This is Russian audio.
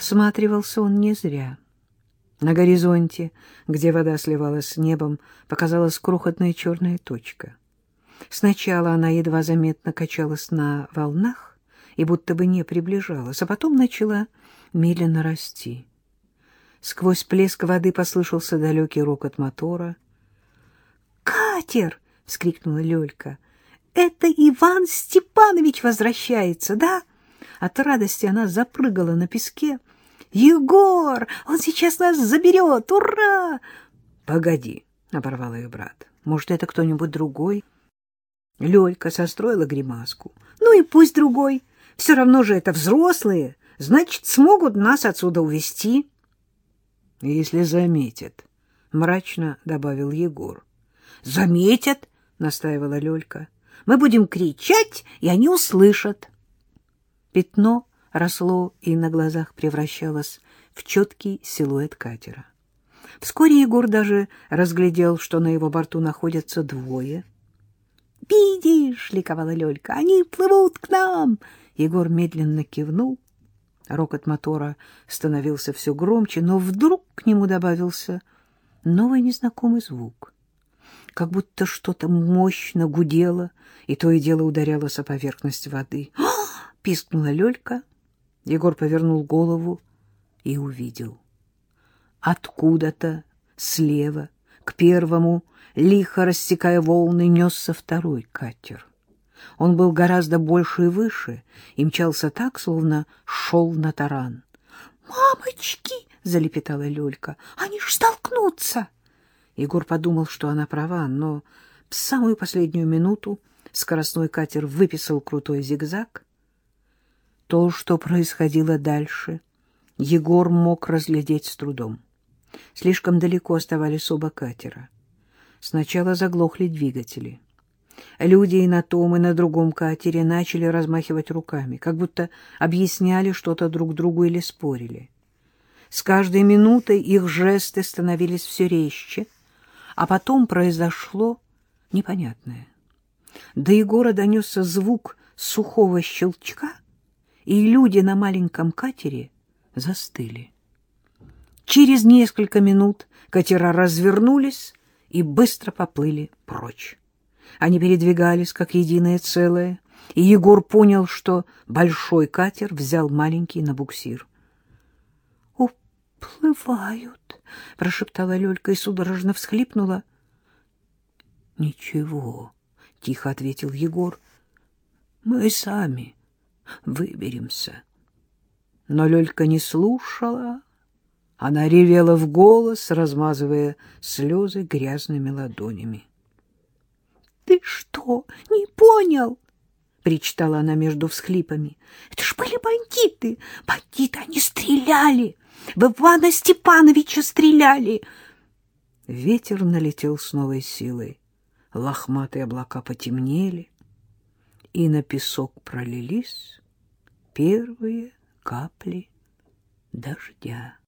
Всматривался он не зря. На горизонте, где вода сливалась с небом, показалась крохотная черная точка. Сначала она едва заметно качалась на волнах и будто бы не приближалась, а потом начала медленно расти. Сквозь плеск воды послышался далекий рокот мотора. «Катер!» — вскрикнула Лёлька. «Это Иван Степанович возвращается, да?» От радости она запрыгала на песке. «Егор! Он сейчас нас заберет! Ура!» «Погоди!» — оборвал ее брат. «Может, это кто-нибудь другой?» Лёлька состроила гримаску. «Ну и пусть другой. Все равно же это взрослые. Значит, смогут нас отсюда увезти». «Если заметят», — мрачно добавил Егор. «Заметят», — настаивала Лёлька. «Мы будем кричать, и они услышат». Пятно росло и на глазах превращалось в четкий силуэт катера. Вскоре Егор даже разглядел, что на его борту находятся двое. «Видишь!» — ликовала Лёлька. «Они плывут к нам!» Егор медленно кивнул. Рокот мотора становился все громче, но вдруг к нему добавился новый незнакомый звук. Как будто что-то мощно гудело, и то и дело ударялось о поверхность воды. «А!» — пискнула Лёлька. Егор повернул голову и увидел. Откуда-то слева к первому, лихо рассекая волны, несся второй катер. Он был гораздо больше и выше, и мчался так, словно шел на таран. «Мамочки!» — залепетала Лёлька. «Они ж столкнутся!» Егор подумал, что она права, но в самую последнюю минуту скоростной катер выписал крутой зигзаг. То, что происходило дальше, Егор мог разглядеть с трудом. Слишком далеко оставались оба катера. Сначала заглохли двигатели. Люди и на том, и на другом катере начали размахивать руками, как будто объясняли что-то друг другу или спорили. С каждой минутой их жесты становились все резче, а потом произошло непонятное. До Егора донесся звук сухого щелчка, и люди на маленьком катере застыли. Через несколько минут катера развернулись и быстро поплыли прочь. Они передвигались как единое целое, и Егор понял, что большой катер взял маленький на буксир. «Уплывают», — прошептала Лёлька и судорожно всхлипнула. «Ничего», — тихо ответил Егор, — «мы сами выберемся». Но Лёлька не слушала, она ревела в голос, размазывая слезы грязными ладонями. — Ты что, не понял? — причитала она между всхлипами. — Это ж были бандиты! Бандиты, они стреляли! В Ивана Степановича стреляли! Ветер налетел с новой силой. Лохматые облака потемнели, и на песок пролились первые капли дождя.